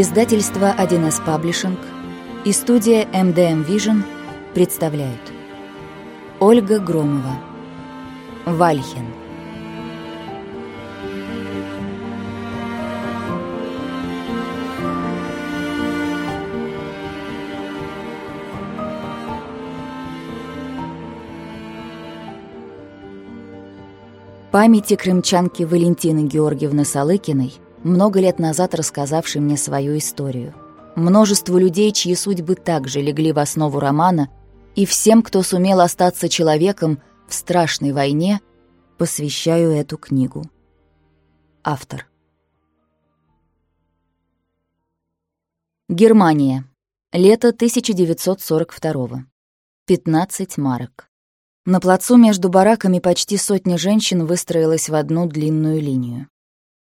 Издательство 1С Паблишинг и студия MDM Vision представляют. Ольга Громова. Вальхин. Памяти крымчанки Валентины Георгиевны Салыкиной – много лет назад рассказавший мне свою историю. Множество людей, чьи судьбы также легли в основу романа, и всем, кто сумел остаться человеком в страшной войне, посвящаю эту книгу. Автор. Германия. Лето 1942. 15 марок. На плацу между бараками почти сотня женщин выстроилась в одну длинную линию.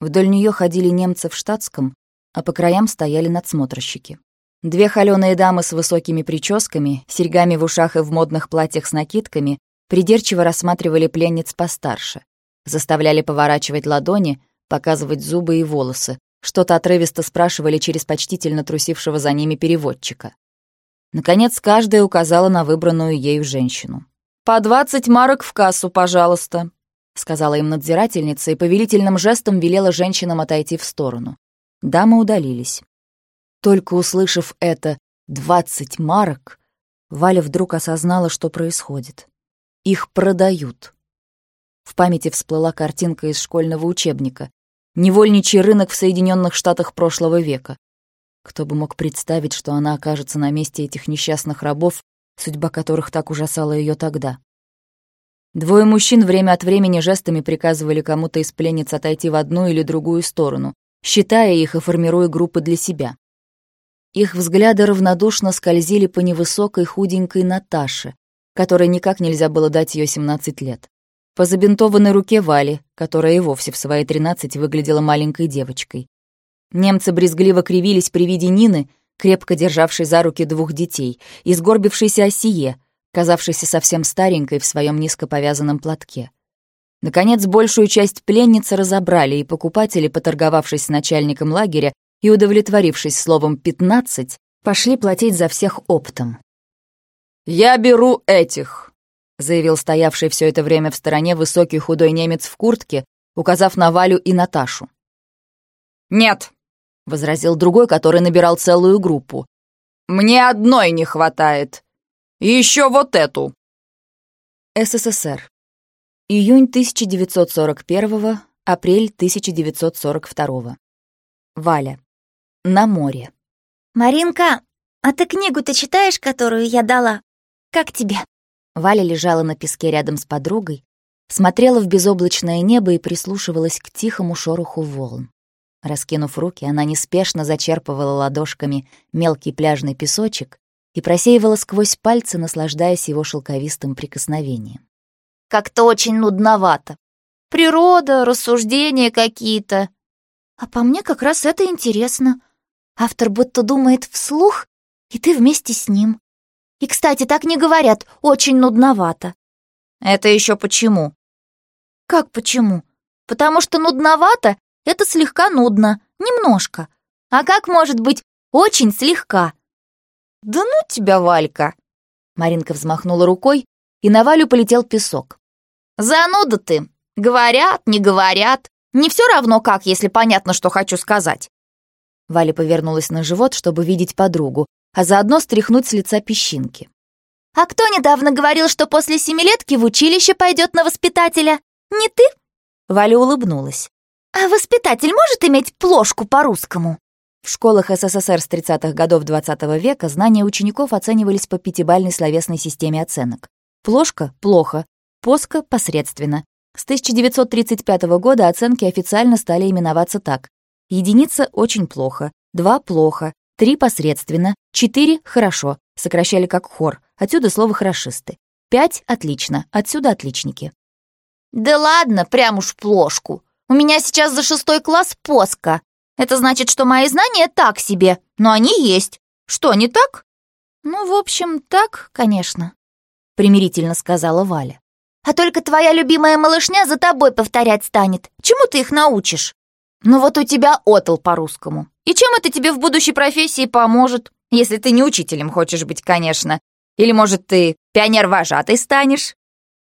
Вдоль нее ходили немцы в штатском, а по краям стояли надсмотрщики. Две холёные дамы с высокими прическами, серьгами в ушах и в модных платьях с накидками придирчиво рассматривали пленниц постарше, заставляли поворачивать ладони, показывать зубы и волосы, что-то отрывисто спрашивали через почтительно трусившего за ними переводчика. Наконец, каждая указала на выбранную ею женщину. «По двадцать марок в кассу, пожалуйста», — сказала им надзирательница и повелительным жестом велела женщинам отойти в сторону. Дамы удалились. Только услышав это «двадцать марок», Валя вдруг осознала, что происходит. Их продают. В памяти всплыла картинка из школьного учебника. Невольничий рынок в Соединенных Штатах прошлого века. Кто бы мог представить, что она окажется на месте этих несчастных рабов, судьба которых так ужасала ее тогда. Двое мужчин время от времени жестами приказывали кому-то из пленниц отойти в одну или другую сторону, считая их и формируя группы для себя. Их взгляды равнодушно скользили по невысокой худенькой Наташе, которой никак нельзя было дать ее 17 лет. По забинтованной руке Вали, которая и вовсе в свои 13 выглядела маленькой девочкой. Немцы брезгливо кривились при виде Нины, крепко державшей за руки двух детей, и сгорбившейся Осие, казавшейся совсем старенькой в своем низко повязанном платке. Наконец, большую часть пленницы разобрали, и покупатели, поторговавшись с начальником лагеря и удовлетворившись словом «пятнадцать», пошли платить за всех оптом. «Я беру этих», — заявил стоявший все это время в стороне высокий худой немец в куртке, указав на Валю и Наташу. «Нет», — возразил другой, который набирал целую группу. «Мне одной не хватает. И еще вот эту!» СССР. Июнь 1941, апрель 1942. Валя. На море. «Маринка, а ты книгу-то читаешь, которую я дала? Как тебе?» Валя лежала на песке рядом с подругой, смотрела в безоблачное небо и прислушивалась к тихому шороху волн. Раскинув руки, она неспешно зачерпывала ладошками мелкий пляжный песочек и просеивала сквозь пальцы, наслаждаясь его шелковистым прикосновением. «Как-то очень нудновато. Природа, рассуждения какие-то. А по мне как раз это интересно. Автор будто думает вслух, и ты вместе с ним. И, кстати, так не говорят, очень нудновато». «Это еще почему?» «Как почему? Потому что нудновато — это слегка нудно, немножко. А как может быть очень слегка?» «Да ну тебя, Валька!» Маринка взмахнула рукой, и на Валю полетел песок. «Зануда ты! Говорят, не говорят. Не все равно как, если понятно, что хочу сказать». Валя повернулась на живот, чтобы видеть подругу, а заодно стряхнуть с лица песчинки. «А кто недавно говорил, что после семилетки в училище пойдет на воспитателя? Не ты?» Валя улыбнулась. «А воспитатель может иметь плошку по-русскому?» В школах СССР с 30-х годов XX -го века знания учеников оценивались по пятибалльной словесной системе оценок. Плошка — плохо, поска — посредственно. С 1935 года оценки официально стали именоваться так. Единица — очень плохо, два — плохо, три — посредственно, четыре — хорошо, сокращали как хор, отсюда слово «хорошисты». Пять — отлично, отсюда отличники. «Да ладно, прям уж плошку. У меня сейчас за шестой класс поска. Это значит, что мои знания так себе, но они есть. Что, не так?» «Ну, в общем, так, конечно», — примирительно сказала Валя. «А только твоя любимая малышня за тобой повторять станет. Чему ты их научишь?» «Ну вот у тебя отл по-русскому. И чем это тебе в будущей профессии поможет? Если ты не учителем хочешь быть, конечно. Или, может, ты пионер-вожатой станешь?»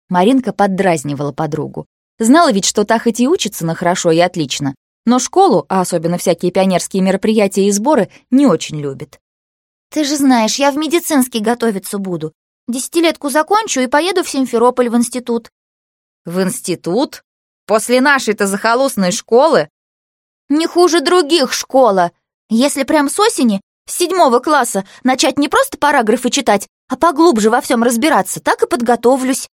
Маринка поддразнивала подругу. Знала ведь, что та хоть и учится на хорошо и отлично, но школу, а особенно всякие пионерские мероприятия и сборы, не очень любит. «Ты же знаешь, я в медицинский готовиться буду. Десятилетку закончу и поеду в Симферополь в институт». «В институт? После нашей-то захолустной школы?» «Не хуже других школа. Если прям с осени, с седьмого класса, начать не просто параграфы читать, а поглубже во всем разбираться, так и подготовлюсь».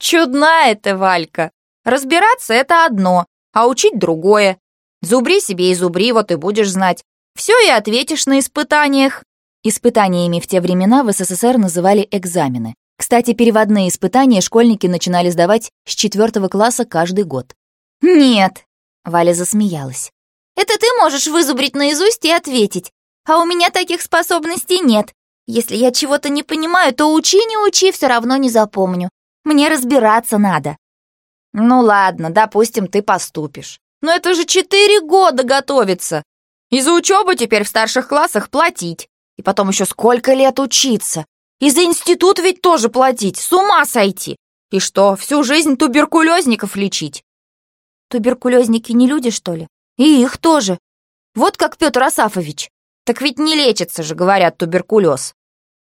«Чудная ты, Валька. Разбираться — это одно, а учить — другое. Зубри себе и зубри, вот и будешь знать. Все и ответишь на испытаниях». Испытаниями в те времена в СССР называли экзамены. Кстати, переводные испытания школьники начинали сдавать с четвертого класса каждый год. «Нет», — Валя засмеялась. «Это ты можешь вызубрить наизусть и ответить, а у меня таких способностей нет. Если я чего-то не понимаю, то учи, не учи, все равно не запомню. Мне разбираться надо». «Ну ладно, допустим, ты поступишь. Но это же четыре года готовиться. И за учебу теперь в старших классах платить. И потом еще сколько лет учиться. И за институт ведь тоже платить, с ума сойти. И что, всю жизнь туберкулезников лечить? Туберкулезники не люди, что ли? И их тоже. Вот как Петр Асафович. Так ведь не лечится же, говорят, туберкулез.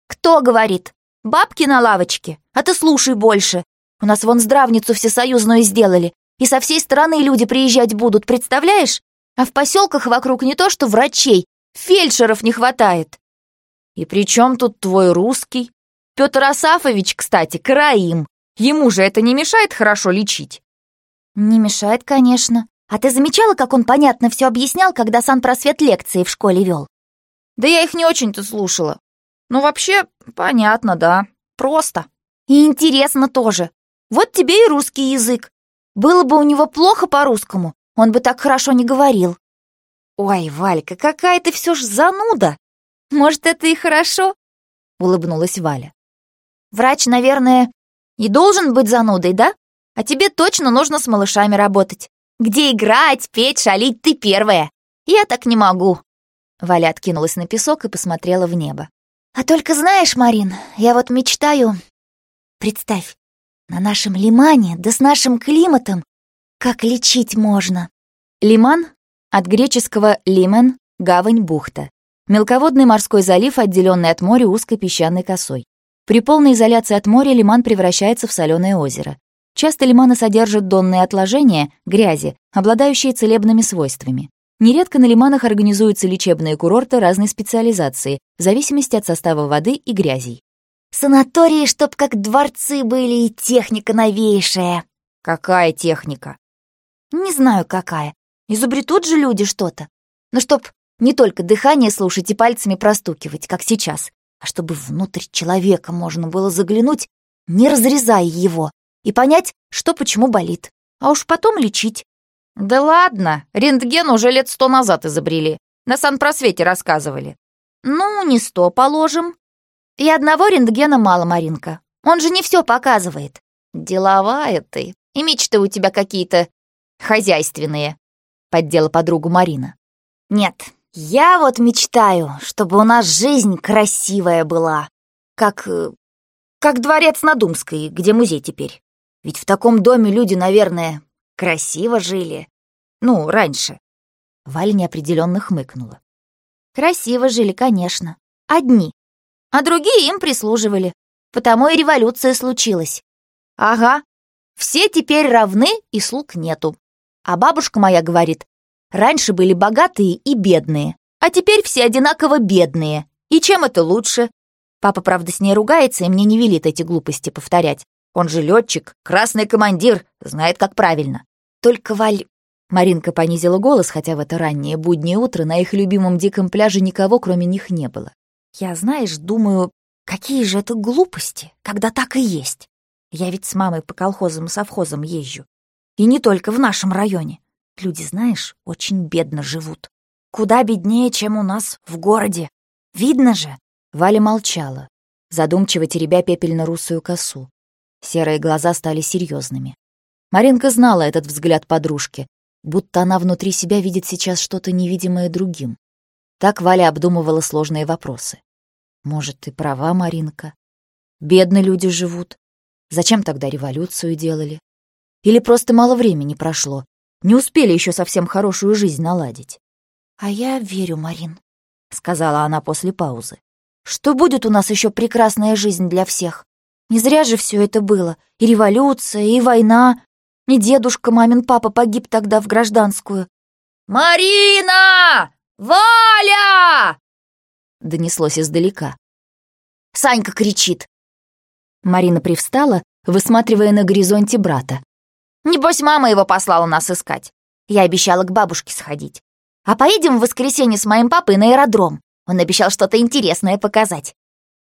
Кто говорит? Бабки на лавочке? А ты слушай больше. У нас вон здравницу всесоюзную сделали. И со всей страны люди приезжать будут, представляешь? А в поселках вокруг не то что врачей, фельдшеров не хватает. «И при чем тут твой русский? Петр Асафович, кстати, караим. Ему же это не мешает хорошо лечить?» «Не мешает, конечно. А ты замечала, как он понятно все объяснял, когда санпросвет лекции в школе вел?» «Да я их не очень-то слушала. Ну, вообще, понятно, да. Просто. И интересно тоже. Вот тебе и русский язык. Было бы у него плохо по-русскому, он бы так хорошо не говорил». «Ой, Валька, какая ты все ж зануда!» Может, это и хорошо?» — улыбнулась Валя. «Врач, наверное, и должен быть занудой, да? А тебе точно нужно с малышами работать. Где играть, петь, шалить, ты первая. Я так не могу». Валя откинулась на песок и посмотрела в небо. «А только знаешь, Марин, я вот мечтаю... Представь, на нашем лимане, да с нашим климатом, как лечить можно». Лиман от греческого «лимен» — гавань, бухта. Мелководный морской залив, отделенный от моря узкой песчаной косой. При полной изоляции от моря лиман превращается в соленое озеро. Часто лиманы содержат донные отложения, грязи, обладающие целебными свойствами. Нередко на лиманах организуются лечебные курорты разной специализации, в зависимости от состава воды и грязей. «Санатории, чтоб как дворцы были, и техника новейшая». «Какая техника?» «Не знаю, какая. Изобретут же люди что-то. Но чтоб не только дыхание слушать и пальцами простукивать, как сейчас, а чтобы внутрь человека можно было заглянуть, не разрезая его, и понять, что почему болит, а уж потом лечить. Да ладно, рентген уже лет сто назад изобрели. На санпросвете рассказывали. Ну, не сто, положим. И одного рентгена мало, Маринка. Он же не все показывает. Деловая ты. И мечты у тебя какие-то хозяйственные. Поддела подругу Марина. Нет, я вот мечтаю, чтобы у нас жизнь красивая была. Как... Э, как дворец на Думской, где музей теперь. Ведь в таком доме люди, наверное, красиво жили. Ну, раньше. Валя неопределенно хмыкнула. Красиво жили, конечно. Одни. А другие им прислуживали. Потому и революция случилась. Ага. Все теперь равны, и слуг нету. А бабушка моя говорит, Раньше были богатые и бедные, а теперь все одинаково бедные. И чем это лучше? Папа, правда, с ней ругается и мне не велит эти глупости повторять. Он же летчик, красный командир, знает, как правильно. Только Валь... Маринка понизила голос, хотя в это раннее буднее утро на их любимом диком пляже никого, кроме них, не было. Я, знаешь, думаю, какие же это глупости, когда так и есть. Я ведь с мамой по колхозам и совхозам езжу. И не только в нашем районе. Люди, знаешь, очень бедно живут. Куда беднее, чем у нас в городе. Видно же!» Валя молчала, задумчиво теребя пепельно-русую косу. Серые глаза стали серьезными. Маринка знала этот взгляд подружки, будто она внутри себя видит сейчас что-то невидимое другим. Так Валя обдумывала сложные вопросы. Может, ты права, Маринка? Бедно люди живут. Зачем тогда революцию делали? Или просто мало времени прошло? Не успели еще совсем хорошую жизнь наладить? А я верю, Марин, сказала она после паузы. Что будет у нас еще прекрасная жизнь для всех? Не зря же все это было. И революция, и война. Не дедушка, мамин папа погиб тогда в гражданскую. «Марина! Валя!» Донеслось издалека. Санька кричит. Марина привстала, высматривая на горизонте брата. Небось, мама его послала нас искать. Я обещала к бабушке сходить. А поедем в воскресенье с моим папой на аэродром. Он обещал что-то интересное показать.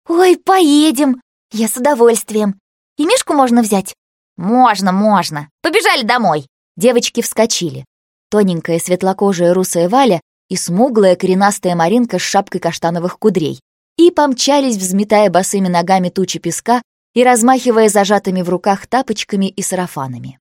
Ой, поедем. Я с удовольствием. И Мишку можно взять? Можно, можно. Побежали домой. Девочки вскочили. Тоненькая светлокожая русая Валя и смуглая коренастая Маринка с шапкой каштановых кудрей. И помчались, взметая босыми ногами тучи песка и размахивая зажатыми в руках тапочками и сарафанами.